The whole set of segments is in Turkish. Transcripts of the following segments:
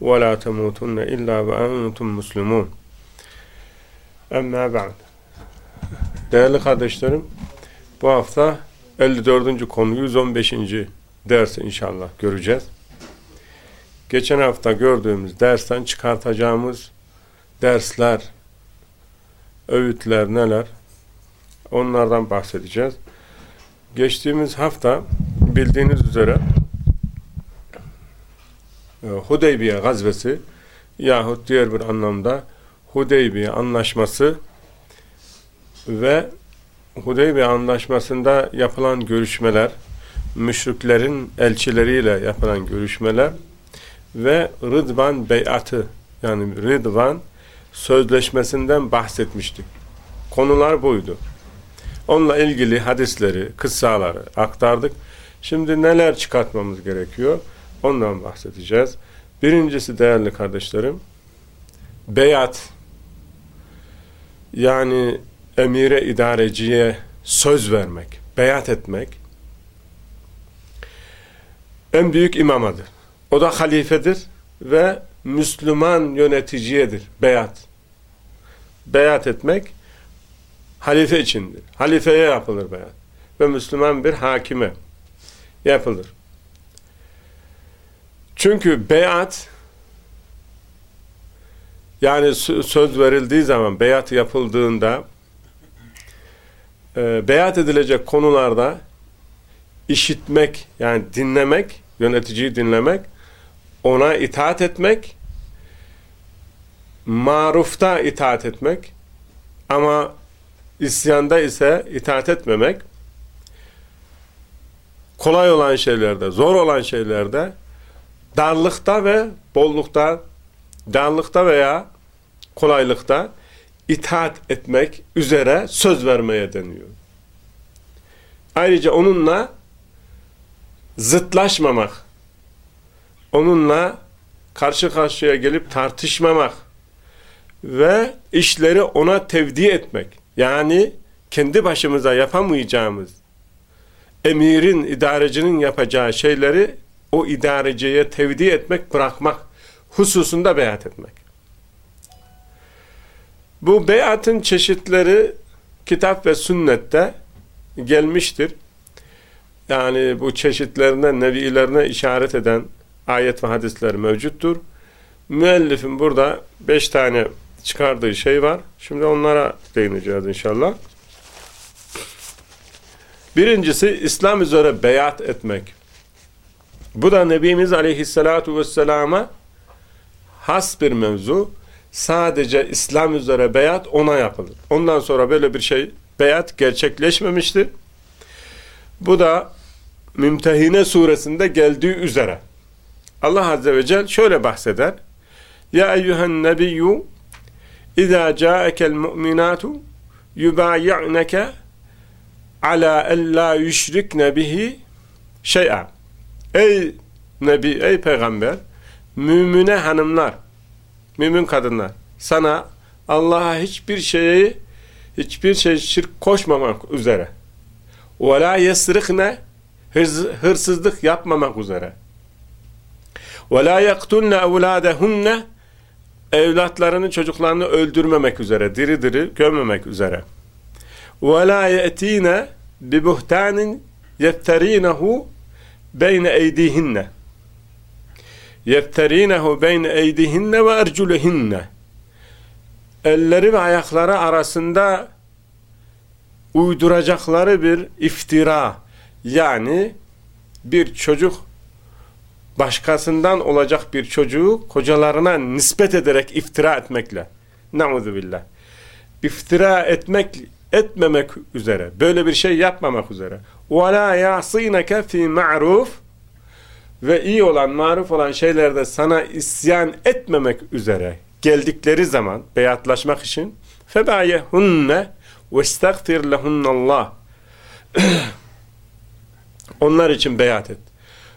ولا تموتن إلا وأنتم مسلمون Emma ba'd. Değerli kardeşlerim, bu hafta 54. konu 115. dersi inşallah göreceğiz. Geçen hafta gördüğümüz dersten çıkartacağımız dersler, öğütler neler? Onlardan bahsedeceğiz. Geçtiğimiz hafta bildiğiniz üzere e, Hudeybiye gazvesi yahut diğer bir anlamda Hudeybiye anlaşması ve Hudeybiye anlaşmasında yapılan görüşmeler, müşriklerin elçileriyle yapılan görüşmeler ve Rıdvan beyatı yani Rıdvan sözleşmesinden bahsetmiştik. Konular buydu. Onunla ilgili hadisleri, kıssaları aktardık. Şimdi neler çıkartmamız gerekiyor? Ondan bahsedeceğiz. Birincisi değerli kardeşlerim, beyat yani emire idareciye söz vermek, beyat etmek en büyük imamadır. O da halifedir ve Müslüman yöneticiyedir beyat. Beyat etmek halife içindir. Halifeye yapılır beyat. Ve Müslüman bir hakime yapılır. Çünkü beyat yani söz verildiği zaman beyat yapıldığında e, beyat edilecek konularda işitmek yani dinlemek yöneticiyi dinlemek ona itaat etmek marufta itaat etmek ama isyanda ise itaat etmemek kolay olan şeylerde zor olan şeylerde darlıkta ve bollukta darlıkta veya kolaylıkta itaat etmek üzere söz vermeye deniyor. Ayrıca onunla zıtlaşmamak, onunla karşı karşıya gelip tartışmamak ve işleri ona tevdi etmek. Yani kendi başımıza yapamayacağımız emirin, idarecinin yapacağı şeyleri o idareciye tevdi etmek, bırakmak hususunda beyat etmek. Bu beyatın çeşitleri kitap ve sünnette gelmiştir. Yani bu çeşitlerine, nevilerine işaret eden ayet ve hadisler mevcuttur. Müellifin burada beş tane çıkardığı şey var. Şimdi onlara değineceğiz inşallah. Birincisi İslam üzere beyat etmek. Bu da Nebimiz Aleyhisselatu Vesselam'a has bir mevzu. Sadece İslam üzere beyat ona yapılır. Ondan sonra böyle bir şey beyat gerçekleşmemiştir. Bu da Mümtehine suresinde geldiği üzere. Allah Azze ve Celle şöyle bahseder. Ya eyyühen nebiyyü İzâ câekel mu'minâtu yubâyi'neke alâ ellâ yüşrikne bihi şey'a. Ey Nebi, ey Peygamber, mümine hanımlar, mümin kadınlar, sana Allah'a hiçbir şeyi, hiçbir şey şirk koşmamak üzere, وَلَا يَسْرِخْنَ hırsızlık yapmamak üzere, وَلَا يَقْتُلْنَ اَوْلَادَهُنَّ evlatlarını, çocuklarını öldürmemek üzere, diri diri gömmemek üzere. وَلَا يَأْتِينَ بِبُهْتَانٍ يَفْتَر۪ينَهُ beyne eydihinne. Yefterinehu beyne eydihinne ve erculehinne. Elleri ve ayakları arasında uyduracakları bir iftira yani bir çocuk başkasından olacak bir çocuğu kocalarına nispet ederek iftira etmekle. Nauzu billah. İftira etmek etmemek üzere böyle bir şey yapmamak üzere وَلَا يَعْصِينَكَ ف۪ي مَعْرُوفٍ ve iyi olan, maruf olan şeylerde sana isyan etmemek üzere geldikleri zaman beyatlaşmak için فَبَعْيَهُنَّ وَاسْتَغْفِرْ لَهُنَّ اللّٰهِ Onlar için beyat et.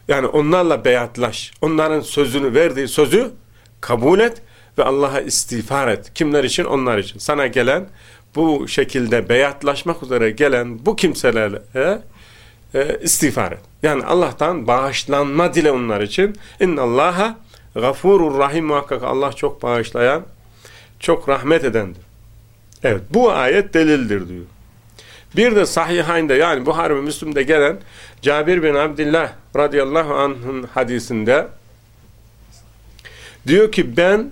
Yani onlarla beyatlaş. Onların sözünü verdiği sözü kabul et ve Allah'a istiğfar et. Kimler için? Onlar için. Sana gelen bu şekilde beyatlaşmak üzere gelen bu kimselerle e, istiğfar et. Yani Allah'tan bağışlanma dile onlar için. İnna Allaha gafurur rahim muhakkak Allah çok bağışlayan, çok rahmet edendir. Evet bu ayet delildir diyor. Bir de Sahihayn'de yani Buhari ve Müslüm'de gelen Cabir bin Abdullah radıyallahu anh'ın hadisinde diyor ki ben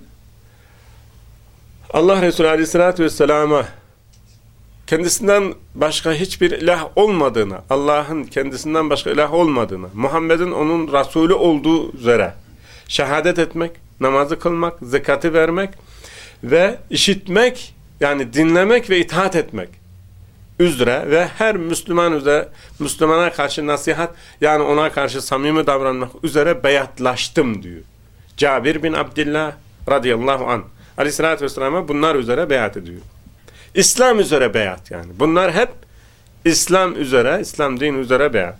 Allah Resulü aleyhissalatü vesselama kendisinden başka hiçbir ilah olmadığını, Allah'ın kendisinden başka ilah olmadığını, Muhammed'in onun Resulü olduğu üzere şehadet etmek, namazı kılmak, zekatı vermek ve işitmek, yani dinlemek ve itaat etmek üzere ve her Müslüman üzere, Müslümana karşı nasihat, yani ona karşı samimi davranmak üzere beyatlaştım diyor. Cabir bin Abdullah radıyallahu anh aleyhissalatü vesselam'a bunlar üzere beyat ediyor. İslam üzere beyat yani. Bunlar hep İslam üzere, İslam din üzere beyat.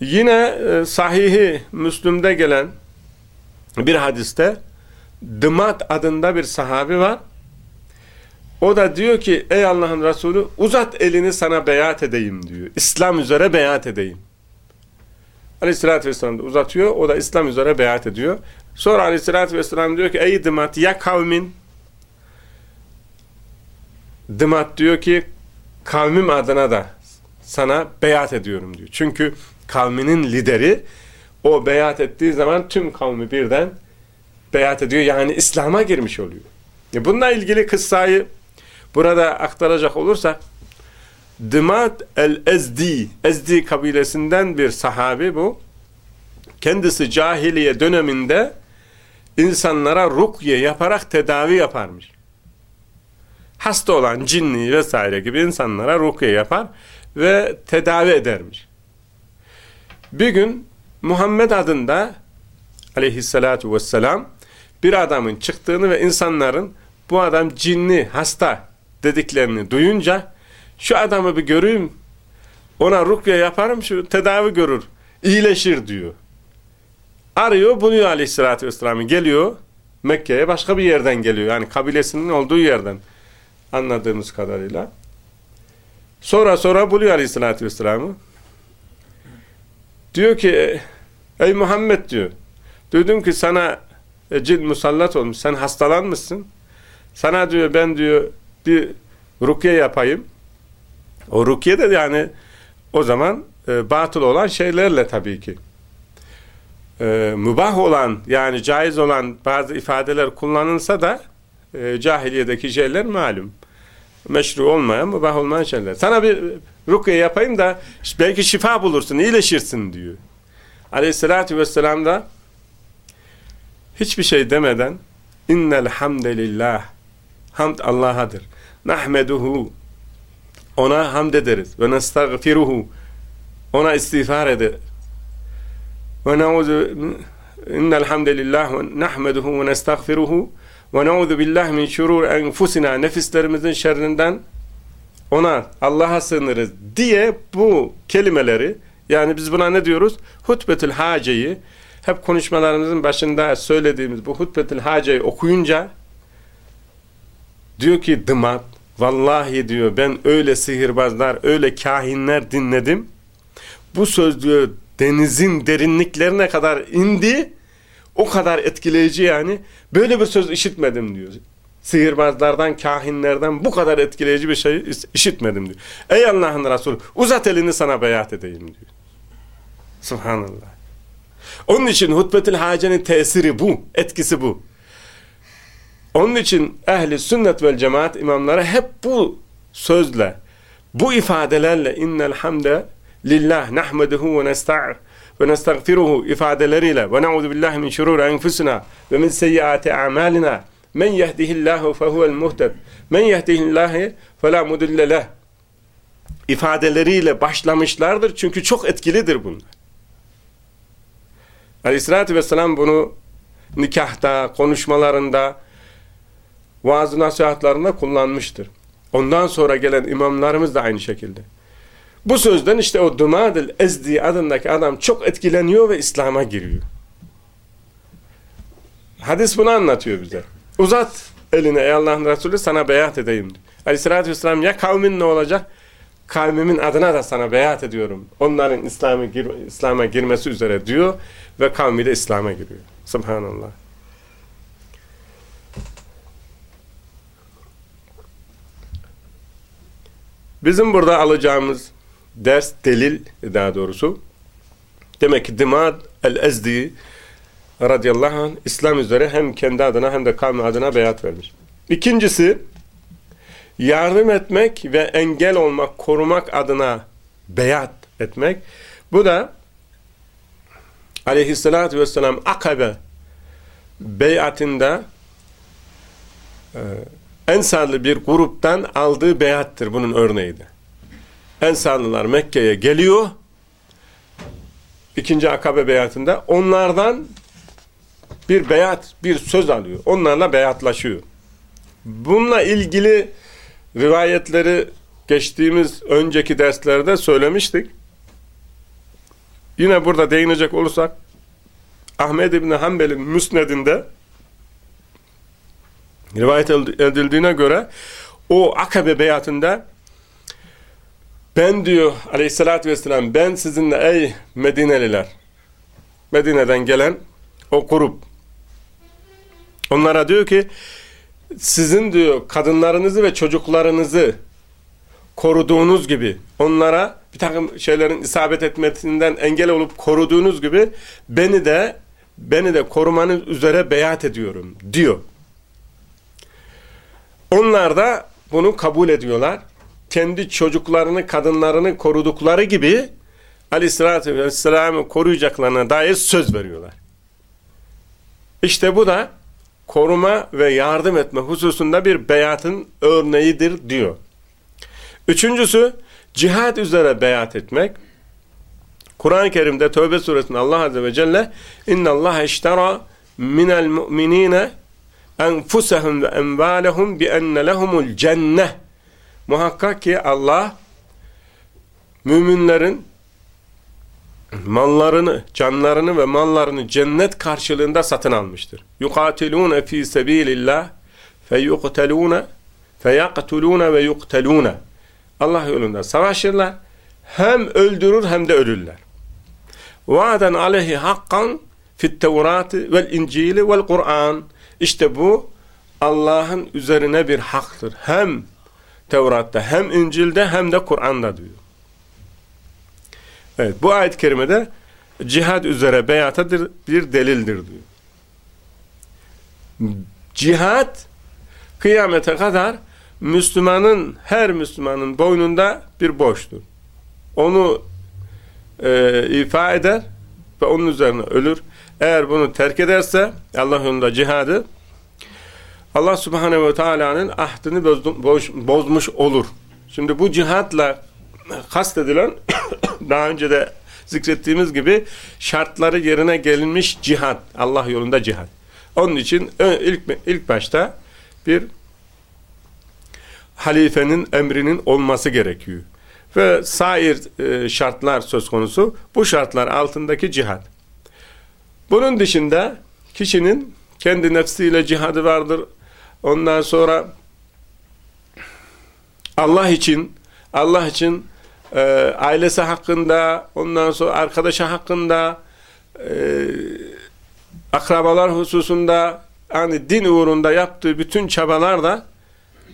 Yine e, sahihi Müslüm'de gelen bir hadiste Dımat adında bir sahabi var. O da diyor ki ey Allah'ın Resulü uzat elini sana beyat edeyim diyor. İslam üzere beyat edeyim. Aleyhissalatü vesselam da uzatıyor. O da İslam üzere beyat ediyor. Sonra aleyhissalatü vesselam diyor ki ey Dımat ya kavmin Dımat diyor ki kavmim adına da sana beyat ediyorum diyor. Çünkü kavminin lideri o beyat ettiği zaman tüm kavmi birden beyat ediyor. Yani İslam'a girmiş oluyor. Bununla ilgili kıssayı burada aktaracak olursak Dımat el-Ezdi Ezdi kabilesinden bir sahabi bu. Kendisi cahiliye döneminde insanlara rukye yaparak tedavi yaparmış hasta olan cinni vesaire gibi insanlara rukiye yapar ve tedavi edermiş. Bir gün Muhammed adında aleyhissalatu vesselam bir adamın çıktığını ve insanların bu adam cinni, hasta dediklerini duyunca şu adamı bir göreyim ona rukye yaparım şu tedavi görür, iyileşir diyor. Arıyor buluyor aleyhissalatü vesselam'ı geliyor Mekke'ye başka bir yerden geliyor yani kabilesinin olduğu yerden anladığımız kadarıyla. Sonra sonra buluyor aleyhissalatü vesselam'ı. Diyor ki ey Muhammed diyor duydum ki sana e, cin musallat olmuş sen hastalanmışsın. Sana diyor ben diyor bir rukiye yapayım. O rukiye de yani o zaman e, batıl olan şeylerle tabii ki. E, mübah olan yani caiz olan bazı ifadeler kullanılsa da e, cahiliyedeki şeyler malum meşru olmayan, mübah olmayan şeyler. Sana bir rukiye yapayım da belki şifa bulursun, iyileşirsin diyor. Aleyhissalatü vesselam da hiçbir şey demeden innel hamdelillah hamd Allah'adır. Nahmeduhu ona hamd ederiz ve nestağfiruhu ona istiğfar ederiz. Ve nauzu innel hamdelillah ve nahmeduhu ve nestağfiruhu ve neuzu billah min şurur enfusina nefislerimizin şerrinden ona Allah'a sığınırız diye bu kelimeleri yani biz buna ne diyoruz? Hutbetül haceyi hep konuşmalarımızın başında söylediğimiz bu hutbetül haceyi okuyunca diyor ki dımat vallahi diyor ben öyle sihirbazlar öyle kahinler dinledim bu söz diyor denizin derinliklerine kadar indi o kadar etkileyici yani. Böyle bir söz işitmedim diyor. Sihirbazlardan, kahinlerden bu kadar etkileyici bir şey işitmedim diyor. Ey Allah'ın Resulü uzat elini sana beyat edeyim diyor. Subhanallah. Onun için hutbetül hacenin tesiri bu, etkisi bu. Onun için ehli sünnet vel cemaat imamları hep bu sözle, bu ifadelerle innel hamde lillah nahmeduhu ve nesta'ir ve nestagfiruhu ifadeleriyle ve na'udhu billahi min şururi enfusina ve min seyyiati a'malina men yehdihillahu fehuvel muhted men yehdihillahu fela mudille ifadeleriyle başlamışlardır çünkü çok etkilidir bunlar. Aleyhissalatü vesselam bunu nikahta, konuşmalarında, vaaz nasihatlarında kullanmıştır. Ondan sonra gelen imamlarımız da aynı şekilde. Bu sözden işte o Dumadil Ezdi adındaki adam çok etkileniyor ve İslam'a giriyor. Hadis bunu anlatıyor bize. Uzat eline ey Allah'ın Resulü sana beyat edeyim. Aleyhissalatü vesselam ya kavmin ne olacak? Kavmimin adına da sana beyat ediyorum. Onların İslam'a gir İslam'a girmesi üzere diyor ve kavmi de İslam'a giriyor. Subhanallah. Bizim burada alacağımız ders, delil daha doğrusu demek ki Dimad el-Ezdi radıyallahu anh İslam üzere hem kendi adına hem de kavmi adına beyat vermiş. İkincisi yardım etmek ve engel olmak, korumak adına beyat etmek. Bu da aleyhissalatü vesselam Akabe beyatında e, Ensarlı bir gruptan aldığı beyattır bunun örneği Ensarlılar Mekke'ye geliyor. İkinci akabe beyatında onlardan bir beyat, bir söz alıyor. Onlarla beyatlaşıyor. Bununla ilgili rivayetleri geçtiğimiz önceki derslerde söylemiştik. Yine burada değinecek olursak Ahmed İbni Hanbel'in müsnedinde rivayet edildiğine göre o Akabe beyatında ben diyor aleyhissalatü vesselam ben sizinle ey Medineliler Medine'den gelen o grup onlara diyor ki sizin diyor kadınlarınızı ve çocuklarınızı koruduğunuz gibi onlara bir takım şeylerin isabet etmesinden engel olup koruduğunuz gibi beni de beni de korumanız üzere beyat ediyorum diyor. Onlar da bunu kabul ediyorlar Kendi çocuklarını, kadınlarını korudukları gibi aleyhissalatü vesselam'ı koruyacaklarına dair söz veriyorlar. İşte bu da koruma ve yardım etme hususunda bir beyatın örneğidir diyor. Üçüncüsü cihad üzere beyat etmek. Kur'an-ı Kerim'de Tövbe suresinde Allah Azze ve Celle اِنَّ اللّٰهَ اِشْتَرَى مِنَ الْمُؤْمِنِينَ enfusehum ve envalehum bi enne lehumul cenneh. Muhakkak ki Allah müminlerin mallarını, canlarını ve mallarını cennet karşılığında satın almıştır. Yukatilune fi sebilillah feyuqtelune feyaktulune ve yuqtelune. Allah yolunda savaşırlar. Hem öldürür hem de ölürler. Hakkan fit tevrati vel incili vel Kur'an. İşte bu Allah'ın üzerine bir haktır. Hem Tevrat'ta hem İncil'de hem de Kur'an'da diyor. Evet bu ayet-i kerimede cihad üzere beyatadır bir delildir diyor. Cihad kıyamete kadar Müslümanın her Müslümanın boynunda bir borçtur. Onu e, ifa eder ve onun üzerine ölür. Eğer bunu terk ederse Allah yolunda cihadı Allah subhanehu ve teala'nın ahdini bozmuş olur. Şimdi bu cihatla kastedilen daha önce de zikrettiğimiz gibi şartları yerine gelinmiş cihat. Allah yolunda cihat. Onun için ilk, ilk başta bir halifenin emrinin olması gerekiyor. Ve sair e, şartlar söz konusu. Bu şartlar altındaki cihat. Bunun dışında kişinin kendi nefsiyle cihadı vardır. Ondan sonra Allah için Allah için e, ailesi hakkında, ondan sonra arkadaşı hakkında, e, akrabalar hususunda, yani din uğrunda yaptığı bütün çabalar da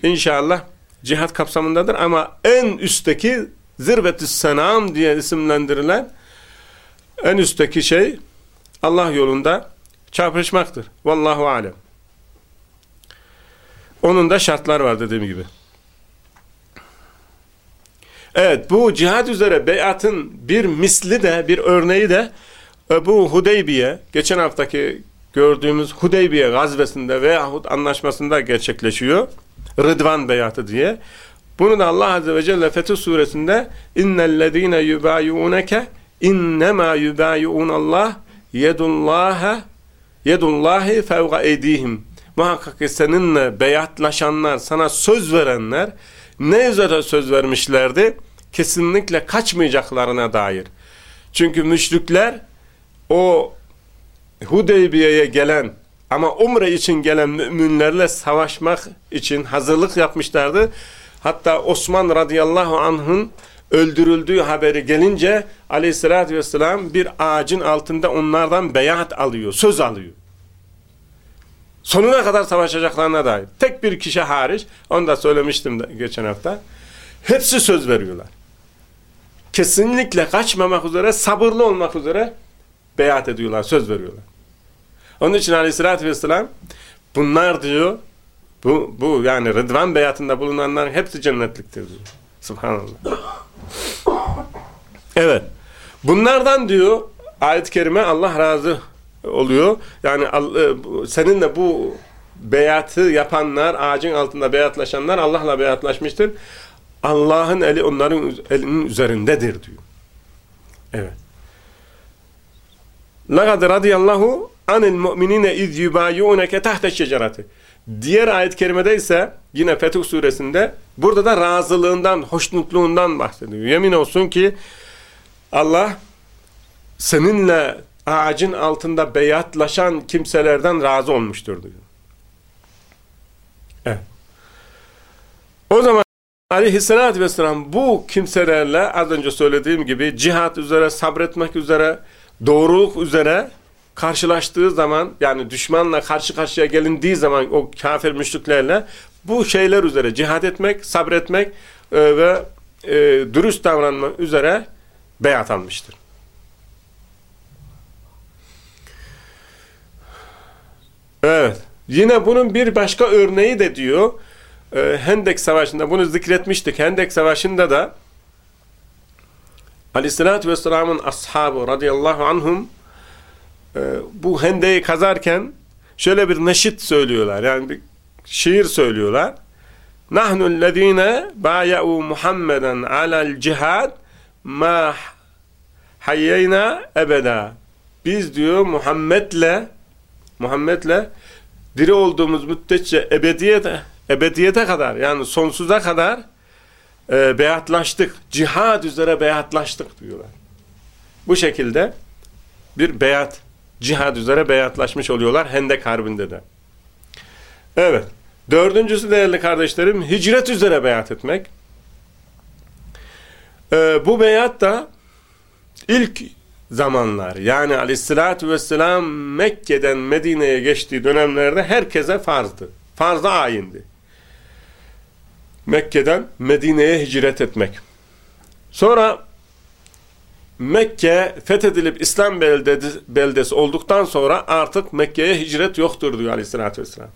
inşallah cihat kapsamındadır. Ama en üstteki zirvetü senam diye isimlendirilen en üstteki şey Allah yolunda çarpışmaktır. Vallahu alem. Onun da şartlar var dediğim gibi. Evet bu cihad üzere beyatın bir misli de bir örneği de bu Hudeybiye geçen haftaki gördüğümüz Hudeybiye gazvesinde veyahut anlaşmasında gerçekleşiyor. Rıdvan beyatı diye. Bunu da Allah Azze ve Celle Fetih suresinde innellezine yubayuneke innema yubayunallah yedullaha yedullahi fevga eydihim. Muhakkak ki seninle beyatlaşanlar, sana söz verenler ne üzere söz vermişlerdi? Kesinlikle kaçmayacaklarına dair. Çünkü müşrikler o Hudeybiye'ye gelen ama umre için gelen müminlerle savaşmak için hazırlık yapmışlardı. Hatta Osman radıyallahu anh'ın öldürüldüğü haberi gelince aleyhissalatü vesselam bir ağacın altında onlardan beyat alıyor, söz alıyor. Sonuna kadar savaşacaklarına dair. Tek bir kişi hariç, onu da söylemiştim de geçen hafta. Hepsi söz veriyorlar. Kesinlikle kaçmamak üzere, sabırlı olmak üzere beyat ediyorlar, söz veriyorlar. Onun için aleyhissalatü vesselam bunlar diyor, bu, bu yani Rıdvan beyatında bulunanların hepsi cennetliktir diyor. Subhanallah. Evet. Bunlardan diyor ayet-i kerime Allah razı oluyor. Yani e, seninle bu beyatı yapanlar, ağacın altında beyatlaşanlar Allah'la beyatlaşmıştır. Allah'ın eli onların elinin üzerindedir diyor. Evet. لَقَدْ رَضِيَ اللّٰهُ عَنِ الْمُؤْمِنِينَ اِذْ يُبَايُونَكَ تَحْتَ الشَّجَرَةِ Diğer ayet-i kerimede ise yine Fetih suresinde burada da razılığından, hoşnutluğundan bahsediyor. Yemin olsun ki Allah seninle ağacın altında beyatlaşan kimselerden razı olmuştur diyor. Evet. O zaman aleyhissalatü vesselam bu kimselerle az önce söylediğim gibi cihat üzere, sabretmek üzere, doğruluk üzere karşılaştığı zaman yani düşmanla karşı karşıya gelindiği zaman o kafir müşriklerle bu şeyler üzere cihad etmek, sabretmek e, ve e, dürüst davranmak üzere beyat almıştır. Evet. Yine bunun bir başka örneği de diyor e, Hendek Savaşı'nda bunu zikretmiştik. Hendek Savaşı'nda da Aleyhisselatü Vesselam'ın ashabı radıyallahu anhum e, bu hendeyi kazarken şöyle bir neşit söylüyorlar. Yani bir şiir söylüyorlar. Nahnu lezine baya'u Muhammeden alel cihad ma hayyeyna ebeda. Biz diyor Muhammed'le Muhammed'le diri olduğumuz müddetçe ebediyete ebediyete kadar yani sonsuza kadar e, beyatlaştık. Cihad üzere beyatlaştık diyorlar. Bu şekilde bir beyat cihad üzere beyatlaşmış oluyorlar Hendek Harbi'nde de. Evet. Dördüncüsü değerli kardeşlerim hicret üzere beyat etmek. Ee, bu beyat da ilk zamanlar yani aleyhissalatü vesselam Mekke'den Medine'ye geçtiği dönemlerde herkese farzdı. Farza ayindi. Mekke'den Medine'ye hicret etmek. Sonra Mekke fethedilip İslam beldesi, olduktan sonra artık Mekke'ye hicret yoktur diyor aleyhissalatü vesselam.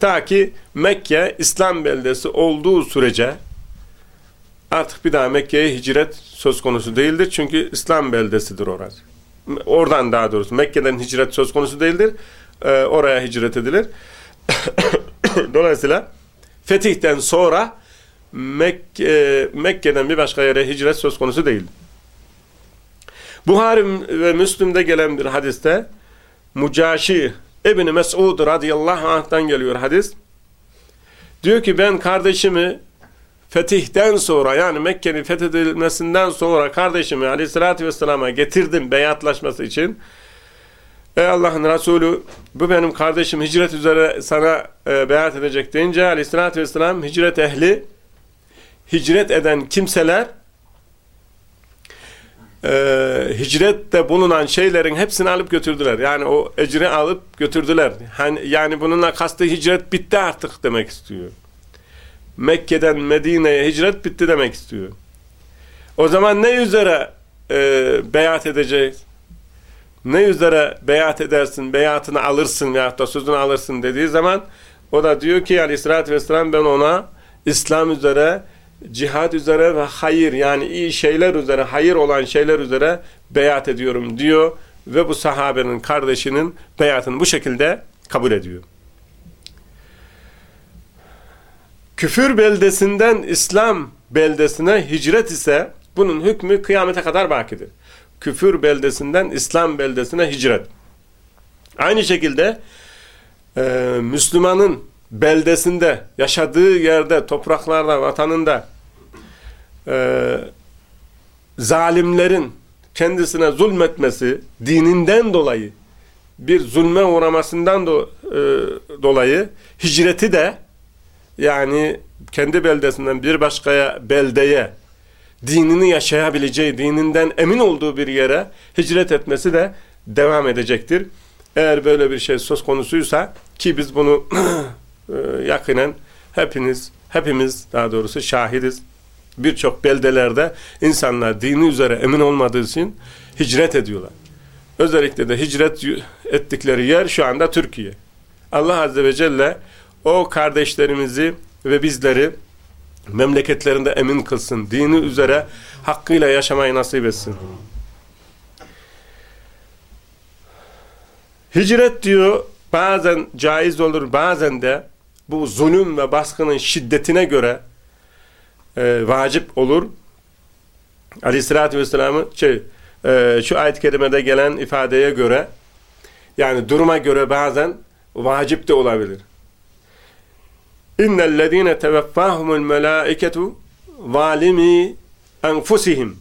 Ta ki Mekke İslam beldesi olduğu sürece artık bir daha Mekke'ye hicret söz konusu değildir. Çünkü İslam beldesidir orası. Oradan daha doğrusu Mekke'den hicret söz konusu değildir. Ee, oraya hicret edilir. Dolayısıyla fetihten sonra Mekke, Mekke'den bir başka yere hicret söz konusu değildir. Buhari ve Müslüm'de gelen bir hadiste Mucaşi İbni Mes'ud radıyallahu anh'tan geliyor hadis. Diyor ki ben kardeşimi fetihten sonra yani Mekke'nin fethedilmesinden sonra kardeşimi aleyhissalatü vesselama getirdim beyatlaşması için. Ey Allah'ın Resulü bu benim kardeşim hicret üzere sana e, beyat edecek deyince aleyhissalatü vesselam hicret ehli hicret eden kimseler e, hicrette bulunan şeylerin hepsini alıp götürdüler. Yani o ecri alıp götürdüler. Yani, yani bununla kastı hicret bitti artık demek istiyor. Mekke'den Medine'ye hicret bitti demek istiyor. O zaman ne üzere e, beyat edeceğiz? Ne üzere beyat edersin, beyatını alırsın veyahut da sözünü alırsın dediği zaman o da diyor ki aleyhissalatü vesselam ben ona İslam üzere cihad üzere ve hayır yani iyi şeyler üzere, hayır olan şeyler üzere beyat ediyorum diyor ve bu sahabenin kardeşinin beyatını bu şekilde kabul ediyor. Küfür beldesinden İslam beldesine hicret ise bunun hükmü kıyamete kadar bakidir. Küfür beldesinden İslam beldesine hicret. Aynı şekilde e, Müslümanın beldesinde, yaşadığı yerde, topraklarda, vatanında e, zalimlerin kendisine zulmetmesi dininden dolayı bir zulme uğramasından do, e, dolayı hicreti de yani kendi beldesinden bir başkaya beldeye dinini yaşayabileceği, dininden emin olduğu bir yere hicret etmesi de devam edecektir. Eğer böyle bir şey söz konusuysa ki biz bunu e, yakinen hepiniz, hepimiz daha doğrusu şahidiz. Birçok beldelerde insanlar dini üzere emin olmadığı için hicret ediyorlar. Özellikle de hicret ettikleri yer şu anda Türkiye. Allah Azze ve Celle o kardeşlerimizi ve bizleri memleketlerinde emin kılsın. Dini üzere hakkıyla yaşamayı nasip etsin. Hicret diyor bazen caiz olur bazen de bu zulüm ve baskının şiddetine göre e, vacip olur. Aleyhissalatü Vesselam'ın şey, e, şu ayet-i kerimede gelen ifadeye göre yani duruma göre bazen vacip de olabilir. İnnellezîne teveffâhumul melâiketu zalimi enfusihim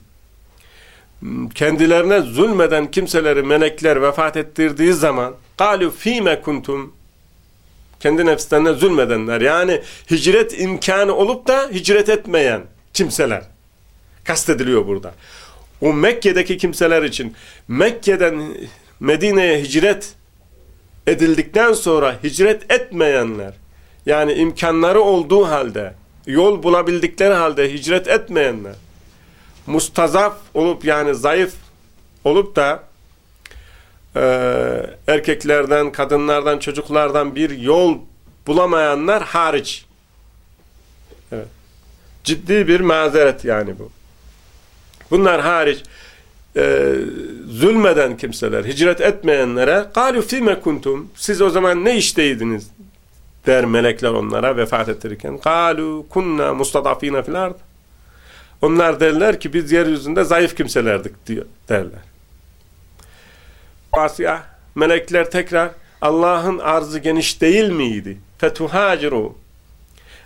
kendilerine zulmeden kimseleri melekler vefat ettirdiği zaman قَالُوا ف۪يمَ kuntum kendi nefslerine zulmedenler yani hicret imkanı olup da hicret etmeyen kimseler kastediliyor burada. O Mekke'deki kimseler için Mekke'den Medine'ye hicret edildikten sonra hicret etmeyenler yani imkanları olduğu halde yol bulabildikleri halde hicret etmeyenler mustazaf olup yani zayıf olup da e, erkeklerden, kadınlardan, çocuklardan bir yol bulamayanlar hariç. Evet. Ciddi bir mazeret yani bu. Bunlar hariç e, zulmeden kimseler, hicret etmeyenlere قَالُوا فِيمَ kuntum Siz o zaman ne işteydiniz? der melekler onlara vefat ettirirken. Kalu kunna mustadafina fil ard. Onlar derler ki biz yeryüzünde zayıf kimselerdik diyor, derler. Asya, melekler tekrar Allah'ın arzı geniş değil miydi? Fetuhaciru.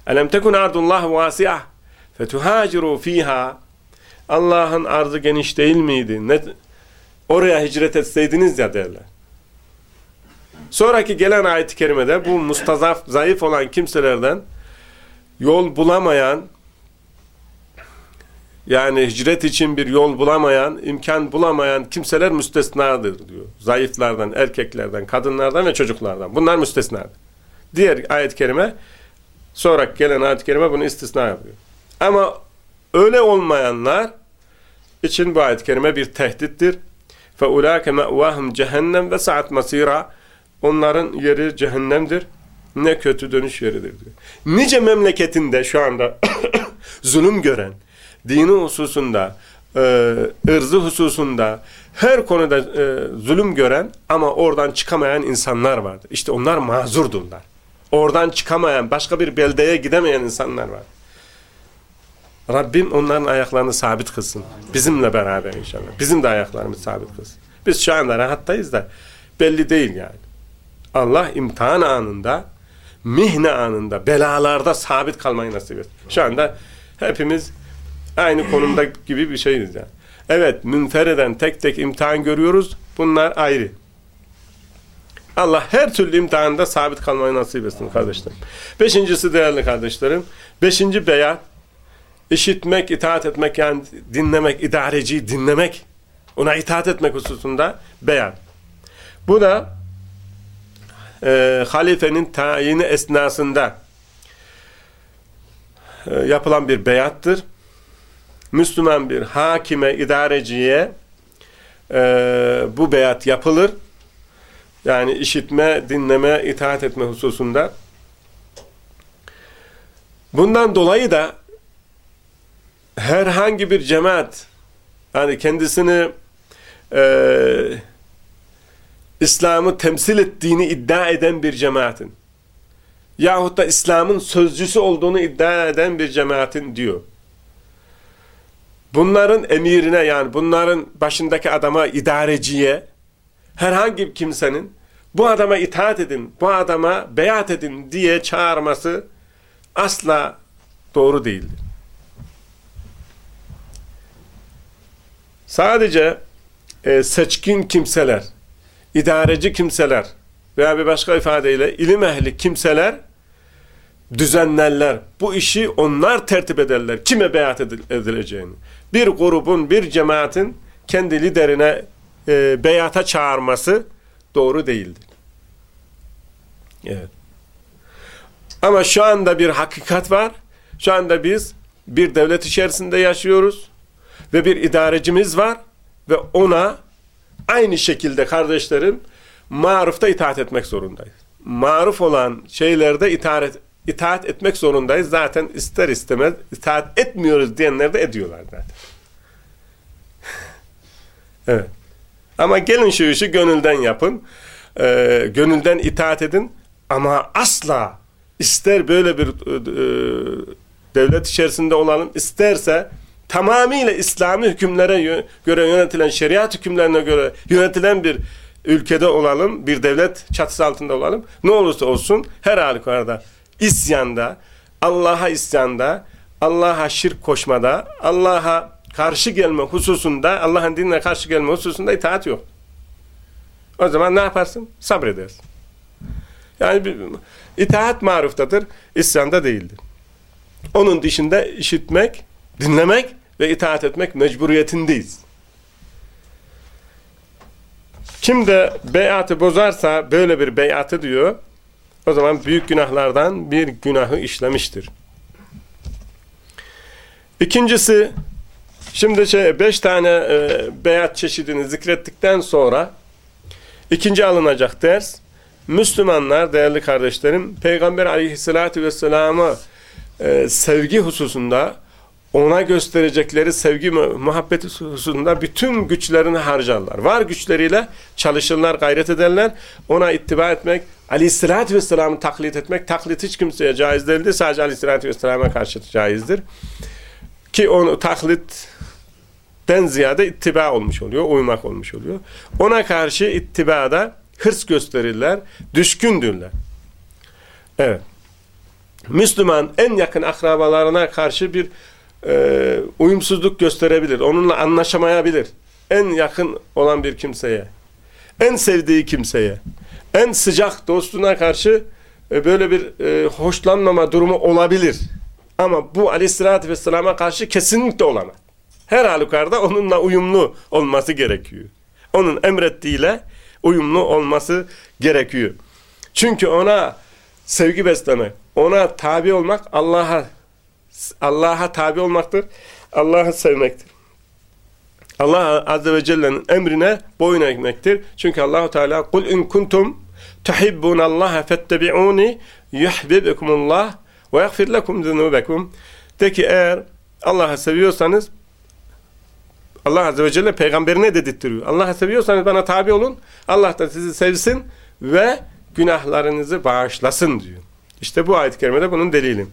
Elem tekun ardullah vasiyah. Fetuhaciru fiha. Allah'ın arzı geniş değil miydi? Ne, oraya hicret etseydiniz ya derler. Sonraki gelen ayet-i kerimede bu mustazaf, zayıf olan kimselerden yol bulamayan yani hicret için bir yol bulamayan, imkan bulamayan kimseler müstesnadır diyor. Zayıflardan, erkeklerden, kadınlardan ve çocuklardan. Bunlar müstesnadır. Diğer ayet-i kerime, sonra gelen ayet-i kerime bunu istisna yapıyor. Ama öyle olmayanlar için bu ayet-i kerime bir tehdittir. فَاُولَٰكَ مَأْوَاهُمْ cehennem ve saat masira. Onların yeri cehennemdir. Ne kötü dönüş yeridir diyor. Nice memleketinde şu anda zulüm gören, dini hususunda, e, ırzı hususunda, her konuda e, zulüm gören ama oradan çıkamayan insanlar vardı. İşte onlar mazurdurlar. Oradan çıkamayan, başka bir beldeye gidemeyen insanlar var. Rabbim onların ayaklarını sabit kılsın. Bizimle beraber inşallah. Bizim de ayaklarımız sabit kılsın. Biz şu anda rahattayız da belli değil yani. Allah imtihan anında, mihne anında, belalarda sabit kalmayı nasip etsin. Şu anda hepimiz Aynı konumda gibi bir şeyiz yani. Evet, münfereden tek tek imtihan görüyoruz. Bunlar ayrı. Allah her türlü imtihanda sabit kalmayı nasip etsin kardeşlerim. Beşincisi değerli kardeşlerim. Beşinci beyat, işitmek, itaat etmek yani dinlemek, idareciyi dinlemek, ona itaat etmek hususunda beyat. Bu da e, halifenin tayini esnasında e, yapılan bir beyattır. Müslüman bir hakime, idareciye e, bu beyat yapılır. Yani işitme, dinleme, itaat etme hususunda. Bundan dolayı da herhangi bir cemaat yani kendisini e, İslam'ı temsil ettiğini iddia eden bir cemaatin yahut da İslam'ın sözcüsü olduğunu iddia eden bir cemaatin diyor bunların emirine yani bunların başındaki adama, idareciye herhangi bir kimsenin bu adama itaat edin, bu adama beyat edin diye çağırması asla doğru değildir. Sadece e, seçkin kimseler, idareci kimseler veya bir başka ifadeyle ilim ehli kimseler düzenlerler. Bu işi onlar tertip ederler. Kime beyat edileceğini. Bir grubun, bir cemaatin kendi liderine e, beyata çağırması doğru değildir. Evet. Ama şu anda bir hakikat var. Şu anda biz bir devlet içerisinde yaşıyoruz ve bir idarecimiz var ve ona aynı şekilde kardeşlerim marufta itaat etmek zorundayız. Maruf olan şeylerde itaat, itaat etmek zorundayız. Zaten ister istemez itaat etmiyoruz diyenler de ediyorlar zaten. evet. Ama gelin şu işi gönülden yapın. Ee, gönülden itaat edin. Ama asla ister böyle bir e, devlet içerisinde olalım isterse tamamıyla İslami hükümlere göre yönetilen, şeriat hükümlerine göre yönetilen bir ülkede olalım, bir devlet çatısı altında olalım. Ne olursa olsun her halükarda isyanda, Allah'a isyanda, Allah'a şirk koşmada, Allah'a karşı gelme hususunda, Allah'ın dinine karşı gelme hususunda itaat yok. O zaman ne yaparsın? Sabredersin. Yani itaat maruftadır, isyanda değildir. Onun dışında işitmek, dinlemek ve itaat etmek mecburiyetindeyiz. Kim de beyatı bozarsa böyle bir beyatı diyor o zaman büyük günahlardan bir günahı işlemiştir. İkincisi şimdi şey beş tane e, beyat çeşidini zikrettikten sonra ikinci alınacak ders Müslümanlar değerli kardeşlerim Peygamber aleyhissalatü vesselam'a e, sevgi hususunda ona gösterecekleri sevgi muhabbeti hususunda bütün güçlerini harcarlar. Var güçleriyle çalışırlar, gayret ederler. Ona ittiba etmek, aleyhissalatü vesselam'ı taklit etmek, taklit hiç kimseye caiz değildir. Sadece aleyhissalatü vesselam'a karşı caizdir. Ki onu taklitten ziyade ittiba olmuş oluyor, uymak olmuş oluyor. Ona karşı ittibada hırs gösterirler, düşkündürler. Evet. Müslüman en yakın akrabalarına karşı bir e, uyumsuzluk gösterebilir. Onunla anlaşamayabilir. En yakın olan bir kimseye, en sevdiği kimseye, en sıcak dostuna karşı e, böyle bir e, hoşlanmama durumu olabilir. Ama bu aleyhissalatü vesselama karşı kesinlikle olamaz. Her halükarda onunla uyumlu olması gerekiyor. Onun emrettiğiyle uyumlu olması gerekiyor. Çünkü ona sevgi beslemek, ona tabi olmak Allah'a Allah'a tabi olmaktır. Allah'ı sevmektir. Allah Azze ve Celle'nin emrine boyun eğmektir. Çünkü Allahu Teala kul in kuntum tuhibbunallaha fettebi'uni yuhibbukumullah ve yaghfir lekum zunubekum. De ki eğer Allah'ı seviyorsanız Allah Azze ve Celle peygamberine dedirtiyor. Allah'ı seviyorsanız bana tabi olun. Allah da sizi sevsin ve günahlarınızı bağışlasın diyor. İşte bu ayet-i kerimede bunun delili.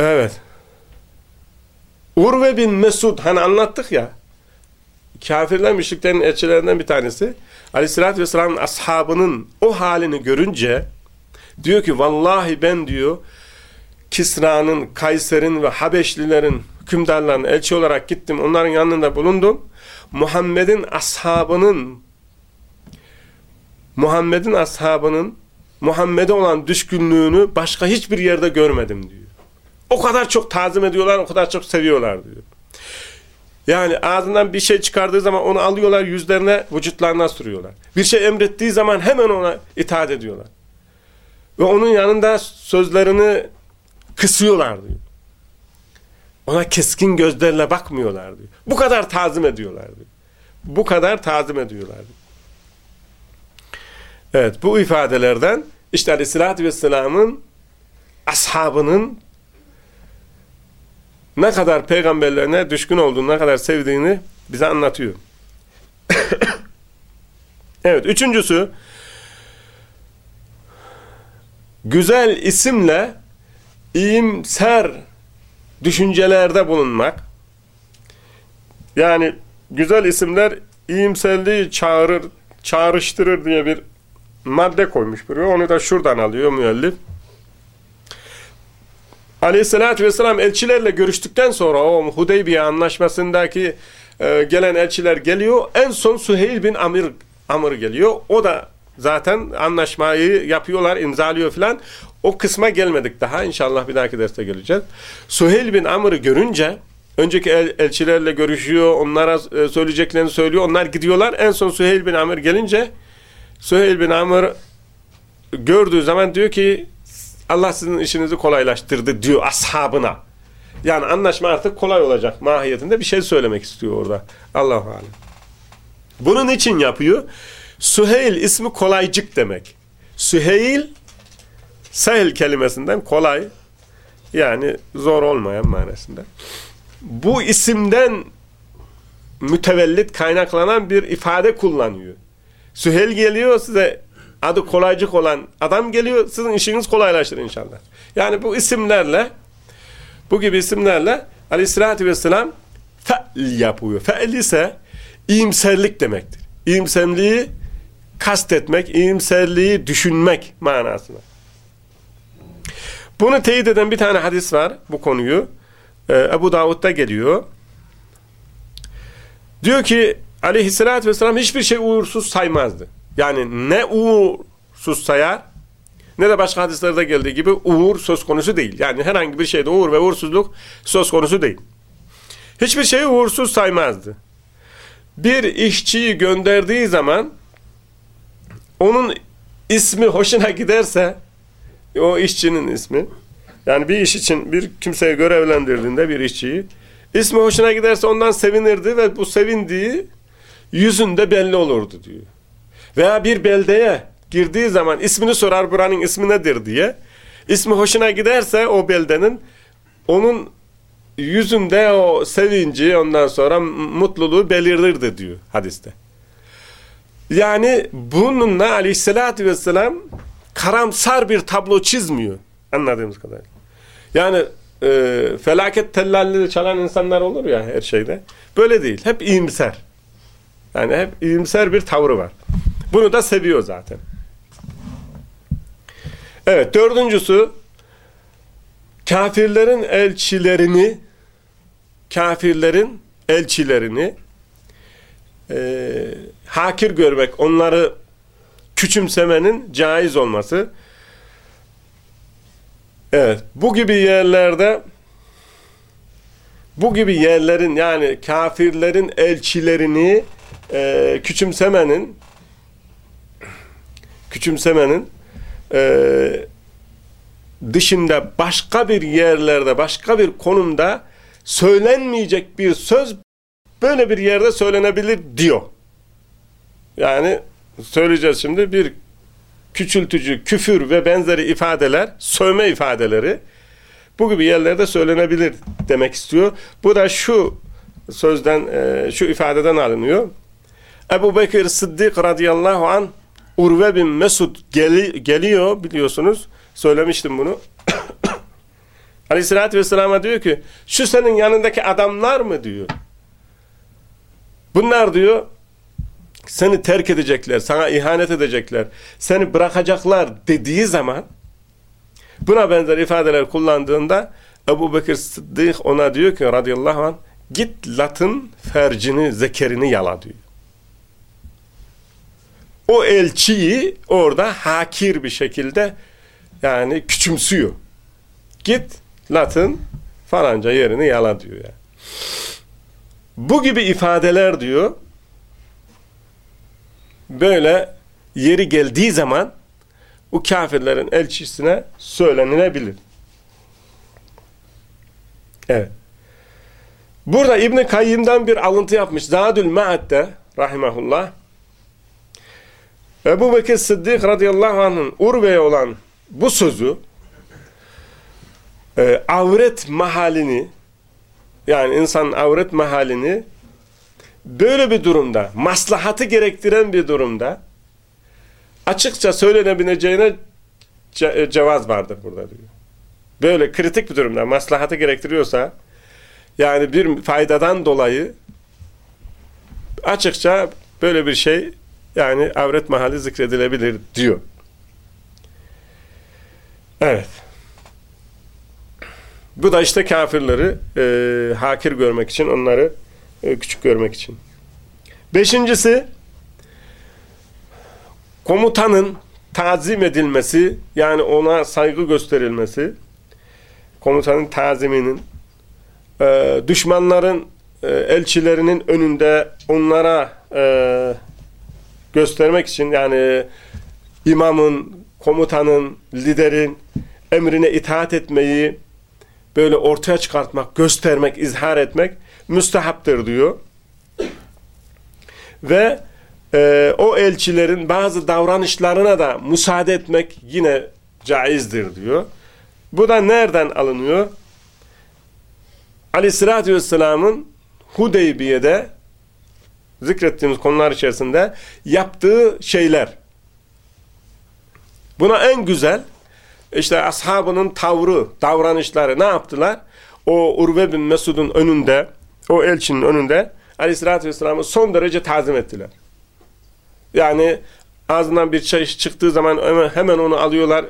Evet. Urve bin Mesud hani anlattık ya kafirler müşriklerin elçilerinden bir tanesi Aleyhisselatü Vesselam'ın ashabının o halini görünce diyor ki vallahi ben diyor Kisra'nın, Kayser'in ve Habeşlilerin hükümdarlarının elçi olarak gittim. Onların yanında bulundum. Muhammed'in ashabının Muhammed'in ashabının Muhammed'e olan düşkünlüğünü başka hiçbir yerde görmedim diyor. O kadar çok tazim ediyorlar, o kadar çok seviyorlar diyor. Yani ağzından bir şey çıkardığı zaman onu alıyorlar, yüzlerine, vücutlarına sürüyorlar. Bir şey emrettiği zaman hemen ona itaat ediyorlar. Ve onun yanında sözlerini kısıyorlar diyor. Ona keskin gözlerle bakmıyorlar diyor. Bu kadar tazim ediyorlar diyor. Bu kadar tazim ediyorlar diyor. Evet bu ifadelerden işte Aleyhisselatü Vesselam'ın ashabının ne kadar peygamberlerine düşkün olduğunu, ne kadar sevdiğini bize anlatıyor. evet, üçüncüsü güzel isimle iyimser düşüncelerde bulunmak. Yani güzel isimler iyimserliği çağırır, çağrıştırır diye bir madde koymuş buraya. Onu da şuradan alıyor müellif. Aleyhissalatü vesselam elçilerle görüştükten sonra o Hudeybiye anlaşmasındaki e, gelen elçiler geliyor. En son Süheyl bin Amir, Amr geliyor. O da zaten anlaşmayı yapıyorlar, imzalıyor filan. O kısma gelmedik daha. İnşallah bir dahaki derste geleceğiz. Süheyl bin Amr'ı görünce önceki el, elçilerle görüşüyor. Onlara e, söyleyeceklerini söylüyor. Onlar gidiyorlar. En son Süheyl bin Amr gelince Süheyl bin Amr gördüğü zaman diyor ki Allah sizin işinizi kolaylaştırdı diyor ashabına. Yani anlaşma artık kolay olacak mahiyetinde bir şey söylemek istiyor orada. Allahu alem. Bunun için yapıyor. Süheyl ismi kolaycık demek. Süheyl sahil kelimesinden kolay yani zor olmayan manasında. Bu isimden mütevellit kaynaklanan bir ifade kullanıyor. Süheyl geliyor size adı kolaycık olan adam geliyor sizin işiniz kolaylaşır inşallah. Yani bu isimlerle bu gibi isimlerle aleyhissalatü vesselam fe'l yapıyor. Fe'l ise iyimserlik demektir. İyimserliği kastetmek, iyimserliği düşünmek manasına. Bunu teyit eden bir tane hadis var bu konuyu. Ee, Ebu Davud'da geliyor. Diyor ki aleyhissalatü vesselam hiçbir şey uğursuz saymazdı. Yani ne uğursuz sayar ne de başka hadislerde geldiği gibi uğur söz konusu değil. Yani herhangi bir şeyde uğur ve uğursuzluk söz konusu değil. Hiçbir şeyi uğursuz saymazdı. Bir işçiyi gönderdiği zaman onun ismi hoşuna giderse o işçinin ismi yani bir iş için bir kimseye görevlendirdiğinde bir işçiyi ismi hoşuna giderse ondan sevinirdi ve bu sevindiği yüzünde belli olurdu diyor. Veya bir beldeye girdiği zaman ismini sorar buranın ismi nedir diye. İsmi hoşuna giderse o beldenin onun yüzünde o sevinci ondan sonra mutluluğu belirlirdi diyor hadiste. Yani bununla aleyhissalatü vesselam karamsar bir tablo çizmiyor anladığımız kadarıyla. Yani e, felaket tellalleri çalan insanlar olur ya her şeyde. Böyle değil. Hep iyimser. Yani hep iyimser bir tavrı var. Bunu da seviyor zaten. Evet dördüncüsü kafirlerin elçilerini kafirlerin elçilerini e, hakir görmek, onları küçümsemenin caiz olması. Evet, bu gibi yerlerde bu gibi yerlerin yani kafirlerin elçilerini e, küçümsemenin küçümsemenin e, dışında başka bir yerlerde, başka bir konumda söylenmeyecek bir söz böyle bir yerde söylenebilir diyor. Yani söyleyeceğiz şimdi bir küçültücü, küfür ve benzeri ifadeler, sövme ifadeleri bu gibi yerlerde söylenebilir demek istiyor. Bu da şu sözden, e, şu ifadeden alınıyor. Ebu Bekir Sıddık radıyallahu an Urve bin Mesud geli, geliyor biliyorsunuz. Söylemiştim bunu. Aleyhissalatü vesselam'a diyor ki şu senin yanındaki adamlar mı diyor. Bunlar diyor seni terk edecekler, sana ihanet edecekler, seni bırakacaklar dediği zaman buna benzer ifadeler kullandığında Ebu Bekir Sıddık ona diyor ki radıyallahu anh git Lat'ın fercini, zekerini yala diyor. O elçiyi orada hakir bir şekilde yani küçümsüyor. Git Lat'ın falanca yerini yala diyor yani. Bu gibi ifadeler diyor böyle yeri geldiği zaman o kafirlerin elçisine söylenilebilir. Evet. Burada İbn Kayyim'den bir alıntı yapmış. Zadül Ma'ad'de rahimahullah. Ebu Bekir Sıddık radıyallahu anh'ın Urve'ye olan bu sözü e, avret mahalini yani insanın avret mahalini böyle bir durumda, maslahatı gerektiren bir durumda açıkça söylenebileceğine ce e, cevaz vardır burada diyor. Böyle kritik bir durumda maslahatı gerektiriyorsa yani bir faydadan dolayı açıkça böyle bir şey Yani avret mahalli zikredilebilir diyor. Evet. Bu da işte kafirleri e, hakir görmek için, onları e, küçük görmek için. Beşincisi, komutanın tazim edilmesi, yani ona saygı gösterilmesi, komutanın taziminin, e, düşmanların e, elçilerinin önünde onlara e, göstermek için, yani imamın, komutanın, liderin emrine itaat etmeyi böyle ortaya çıkartmak, göstermek, izhar etmek müstehaptır diyor. Ve e, o elçilerin bazı davranışlarına da müsaade etmek yine caizdir diyor. Bu da nereden alınıyor? Aleyhissalatü Vesselam'ın Hudeybiye'de zikrettiğimiz konular içerisinde yaptığı şeyler. Buna en güzel işte ashabının tavrı, davranışları ne yaptılar? O Urve bin Mesud'un önünde, o elçinin önünde Aleyhisselatü Vesselam'ı son derece tazim ettiler. Yani ağzından bir şey çıktığı zaman hemen onu alıyorlar,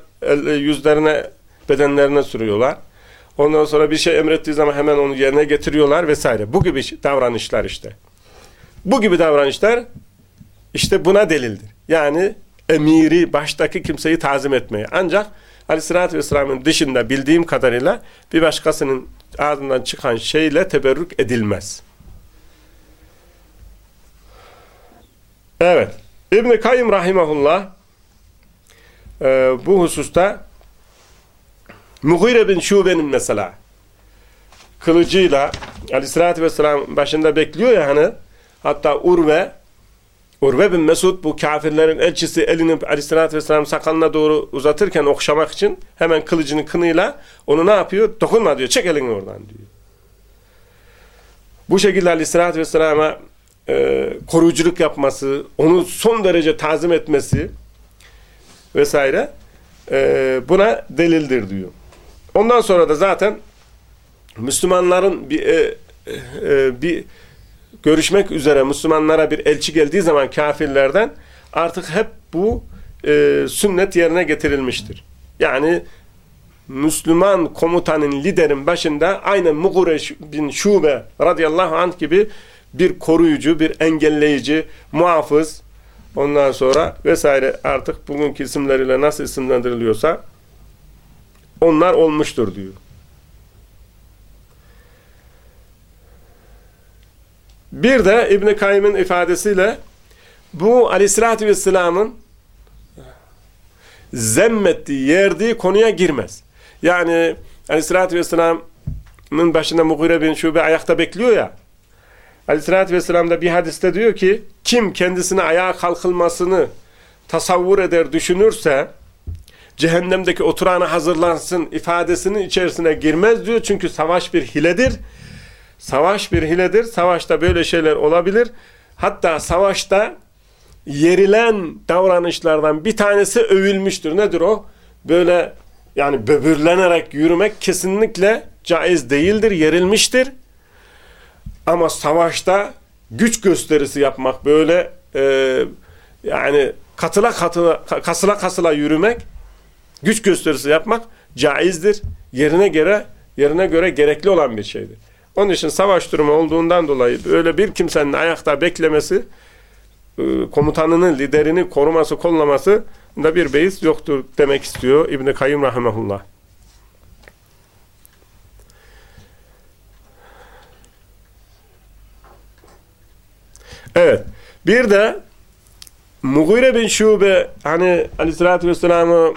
yüzlerine, bedenlerine sürüyorlar. Ondan sonra bir şey emrettiği zaman hemen onu yerine getiriyorlar vesaire. Bu gibi davranışlar işte. Bu gibi davranışlar işte buna delildir. Yani emiri, baştaki kimseyi tazim etmeye. Ancak Aleyhisselatü Vesselam'ın dışında bildiğim kadarıyla bir başkasının ağzından çıkan şeyle teberrük edilmez. Evet. İbn-i Kayyum Rahimahullah e, bu hususta Mughire bin Şube'nin mesela kılıcıyla Aleyhisselatü Vesselam başında bekliyor ya hani hatta Urve Urve bin Mesud bu kafirlerin elçisi elini aleyhissalatü vesselam sakalına doğru uzatırken okşamak için hemen kılıcını kınıyla onu ne yapıyor? Dokunma diyor. Çek elini oradan diyor. Bu şekilde aleyhissalatü vesselama e, koruyuculuk yapması, onu son derece tazim etmesi vesaire e, buna delildir diyor. Ondan sonra da zaten Müslümanların bir, e, e, bir görüşmek üzere Müslümanlara bir elçi geldiği zaman kafirlerden artık hep bu e, sünnet yerine getirilmiştir. Yani Müslüman komutanın liderin başında aynen Mugureş bin Şube radıyallahu anh gibi bir koruyucu, bir engelleyici, muhafız ondan sonra vesaire artık bugünkü isimleriyle nasıl isimlendiriliyorsa onlar olmuştur diyor. Bir de İbn-i Kayyım'ın ifadesiyle bu aleyhissalatü vesselamın zemmettiği, yerdiği konuya girmez. Yani aleyhissalatü vesselamın başında Mughire bin Şube ayakta bekliyor ya aleyhissalatü vesselam da bir hadiste diyor ki kim kendisine ayağa kalkılmasını tasavvur eder, düşünürse cehennemdeki oturağına hazırlansın ifadesinin içerisine girmez diyor. Çünkü savaş bir hiledir. Savaş bir hiledir. Savaşta böyle şeyler olabilir. Hatta savaşta yerilen davranışlardan bir tanesi övülmüştür. Nedir o? Böyle yani böbürlenerek yürümek kesinlikle caiz değildir, yerilmiştir. Ama savaşta güç gösterisi yapmak böyle e, yani katıla katıla kasıla kasıla yürümek güç gösterisi yapmak caizdir. Yerine göre yerine göre gerekli olan bir şeydir. Onun için savaş durumu olduğundan dolayı öyle bir kimsenin ayakta beklemesi e, komutanının, liderini koruması, kollaması da bir beis yoktur demek istiyor İbn-i Kayyum Rahimahullah. Evet. Bir de Mughire bin Şube hani aleyhissalatü vesselam'ı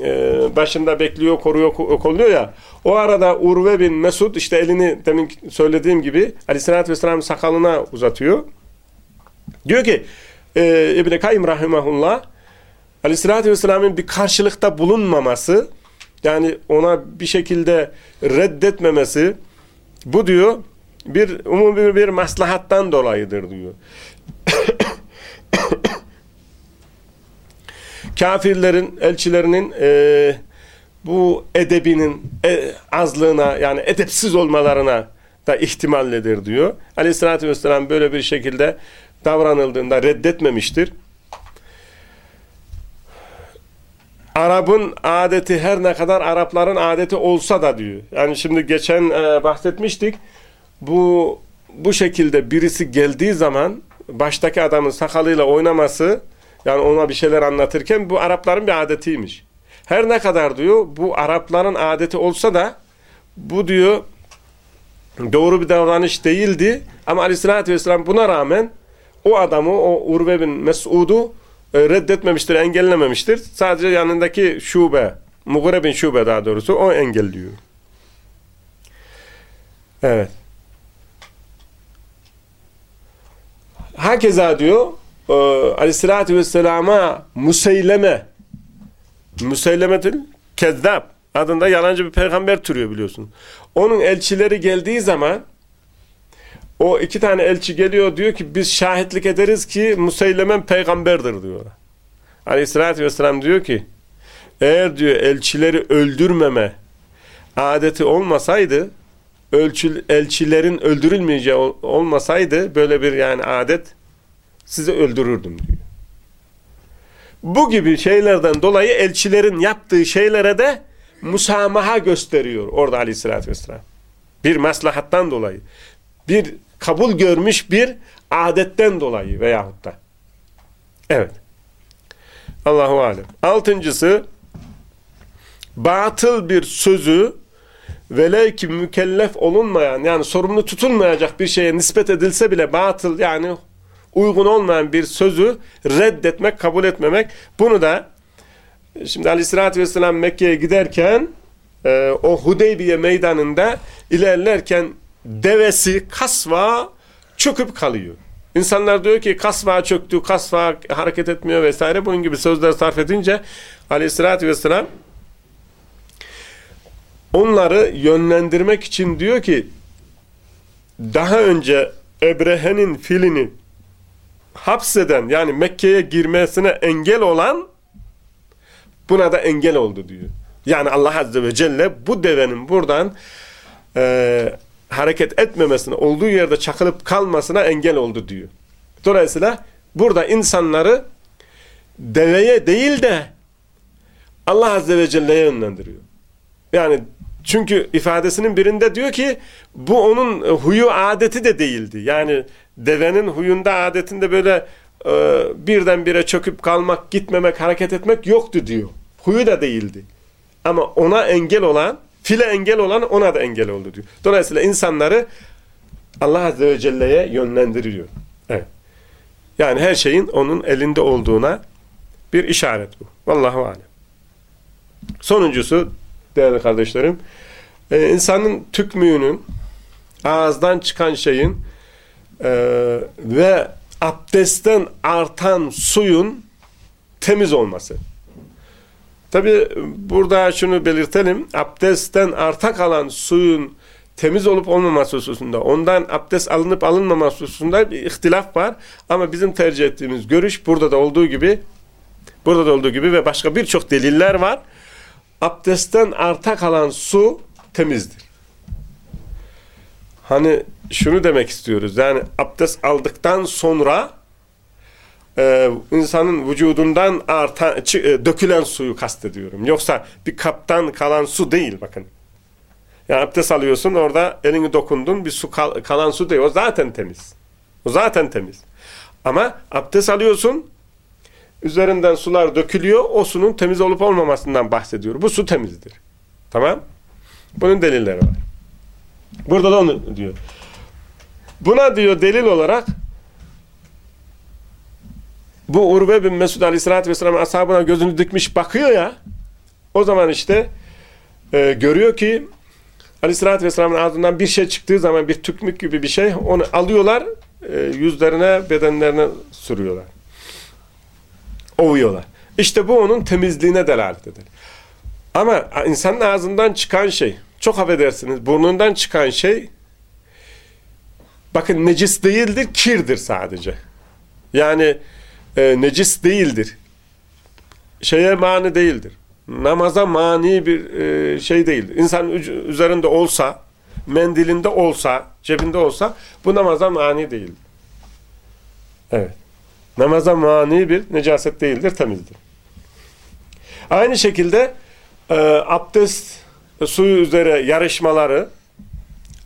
e, başında bekliyor, koruyor, kolluyor ya. O arada Urve bin Mesud işte elini demin söylediğim gibi Aleyhisselatü Vesselam sakalına uzatıyor. Diyor ki e, İbn-i Kayyum Rahimahullah Aleyhisselatü Vesselam'ın bir karşılıkta bulunmaması yani ona bir şekilde reddetmemesi bu diyor bir umumi bir maslahattan dolayıdır diyor. kafirlerin, elçilerinin e, bu edebinin e, azlığına yani edepsiz olmalarına da ihtimalledir diyor. Aleyhissalatü vesselam böyle bir şekilde davranıldığında reddetmemiştir. Arap'ın adeti her ne kadar Arapların adeti olsa da diyor. Yani şimdi geçen e, bahsetmiştik. Bu bu şekilde birisi geldiği zaman baştaki adamın sakalıyla oynaması yani ona bir şeyler anlatırken bu Arapların bir adetiymiş. Her ne kadar diyor bu Arapların adeti olsa da bu diyor doğru bir davranış değildi ama aleyhissalatü vesselam buna rağmen o adamı o Urve bin Mesud'u e, reddetmemiştir, engellememiştir. Sadece yanındaki şube, Mugire bin şube daha doğrusu o engelliyor. Evet. Hakeza diyor e, aleyhissalatü vesselama Museyleme Museylemetül Kezzab adında yalancı bir peygamber türüyor biliyorsun. Onun elçileri geldiği zaman o iki tane elçi geliyor diyor ki biz şahitlik ederiz ki Museylemen peygamberdir diyor. Aleyhissalatü vesselam diyor ki eğer diyor elçileri öldürmeme adeti olmasaydı ölçü, elçilerin öldürülmeyeceği olmasaydı böyle bir yani adet sizi öldürürdüm diyor. Bu gibi şeylerden dolayı elçilerin yaptığı şeylere de musamaha gösteriyor orada aleyhissalatü vesselam. Bir maslahattan dolayı. Bir kabul görmüş bir adetten dolayı veyahut da. Evet. Allahu alem. Altıncısı batıl bir sözü velev ki mükellef olunmayan yani sorumlu tutulmayacak bir şeye nispet edilse bile batıl yani uygun olmayan bir sözü reddetmek, kabul etmemek. Bunu da şimdi aleyhissalatü vesselam Mekke'ye giderken e, o Hudeybiye meydanında ilerlerken devesi kasva çöküp kalıyor. İnsanlar diyor ki kasva çöktü, kasva hareket etmiyor vesaire. Bunun gibi sözler sarf edince aleyhissalatü vesselam onları yönlendirmek için diyor ki daha önce Ebrehe'nin filini hapseden yani Mekke'ye girmesine engel olan buna da engel oldu diyor. Yani Allah Azze ve Celle bu devenin buradan e, hareket etmemesine, olduğu yerde çakılıp kalmasına engel oldu diyor. Dolayısıyla burada insanları deveye değil de Allah Azze ve Celle'ye yönlendiriyor. Yani çünkü ifadesinin birinde diyor ki bu onun huyu adeti de değildi. Yani devenin huyunda adetinde böyle e, birdenbire çöküp kalmak, gitmemek, hareket etmek yoktu diyor. Huyu da değildi. Ama ona engel olan, file engel olan ona da engel oldu diyor. Dolayısıyla insanları Allah Azze ve Celle'ye yönlendiriyor. Evet. Yani her şeyin onun elinde olduğuna bir işaret bu. Vallahu alem. Sonuncusu değerli kardeşlerim, e, insanın tükmüğünün ağızdan çıkan şeyin e, ve abdestten artan suyun temiz olması. Tabi burada şunu belirtelim. Abdestten arta kalan suyun temiz olup olmaması hususunda, ondan abdest alınıp alınmaması hususunda bir ihtilaf var. Ama bizim tercih ettiğimiz görüş burada da olduğu gibi burada da olduğu gibi ve başka birçok deliller var. Abdestten arta kalan su temizdir. Hani şunu demek istiyoruz. Yani abdest aldıktan sonra e, insanın vücudundan artan, e, dökülen suyu kastediyorum. Yoksa bir kaptan kalan su değil bakın. Yani abdest alıyorsun orada elini dokundun bir su kal, kalan su değil. O zaten temiz. O zaten temiz. Ama abdest alıyorsun üzerinden sular dökülüyor. O sunun temiz olup olmamasından bahsediyor. Bu su temizdir. Tamam? Bunun delilleri var. Burada da onu diyor. Buna diyor delil olarak bu Urve bin Mesud aleyhissalatü vesselam ashabına gözünü dikmiş bakıyor ya o zaman işte e, görüyor ki aleyhissalatü vesselamın ağzından bir şey çıktığı zaman bir tükmük gibi bir şey onu alıyorlar e, yüzlerine bedenlerine sürüyorlar. Ovuyorlar. İşte bu onun temizliğine delalet eder. Ama insanın ağzından çıkan şey çok affedersiniz burnundan çıkan şey bakın necis değildir kirdir sadece. Yani e, necis değildir. Şeye mani değildir. Namaza mani bir e, şey değildir. İnsan üzerinde olsa, mendilinde olsa, cebinde olsa bu namaza mani değildir. Evet. Namaza mani bir necaset değildir, temizdir. Aynı şekilde e, abdest suyu üzere yarışmaları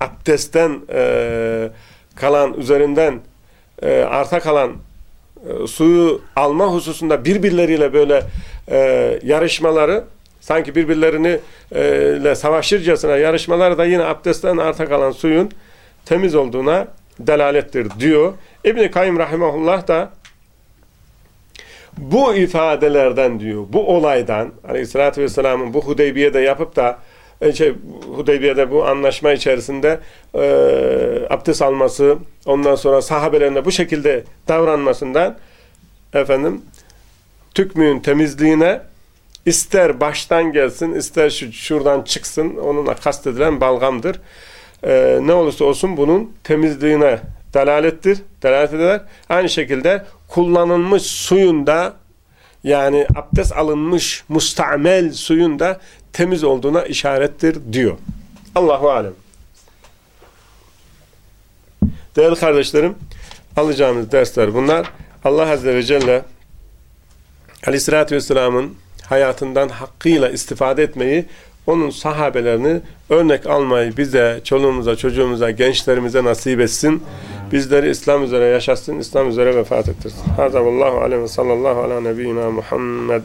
abdestten e, kalan üzerinden e, arta kalan e, suyu alma hususunda birbirleriyle böyle e, yarışmaları sanki birbirlerini e, savaşırcasına yarışmaları da yine abdestten arta kalan suyun temiz olduğuna delalettir diyor. İbn-i Kayyum Rahimahullah da bu ifadelerden diyor, bu olaydan Aleyhisselatü Vesselam'ın bu Hudeybiye'de yapıp da şey, Hudeybiye'de bu anlaşma içerisinde e, abdest alması, ondan sonra sahabelerine bu şekilde davranmasından efendim tükmüğün temizliğine ister baştan gelsin, ister şu, şuradan çıksın, onunla kastedilen balgamdır. E, ne olursa olsun bunun temizliğine delalettir, delalet eder. Aynı şekilde kullanılmış suyun da yani abdest alınmış mustamel suyun da temiz olduğuna işarettir diyor. Allahu alem. Değerli kardeşlerim, alacağımız dersler bunlar. Allah Azze ve Celle Aleyhisselatü Vesselam'ın hayatından hakkıyla istifade etmeyi, onun sahabelerini örnek almayı bize, çoluğumuza, çocuğumuza, gençlerimize nasip etsin. Bizleri İslam üzere yaşatsın, İslam üzere vefat ettirsin. Hâzâ vallahu aleyhi ve sallallahu ala nebiyyina Muhammed.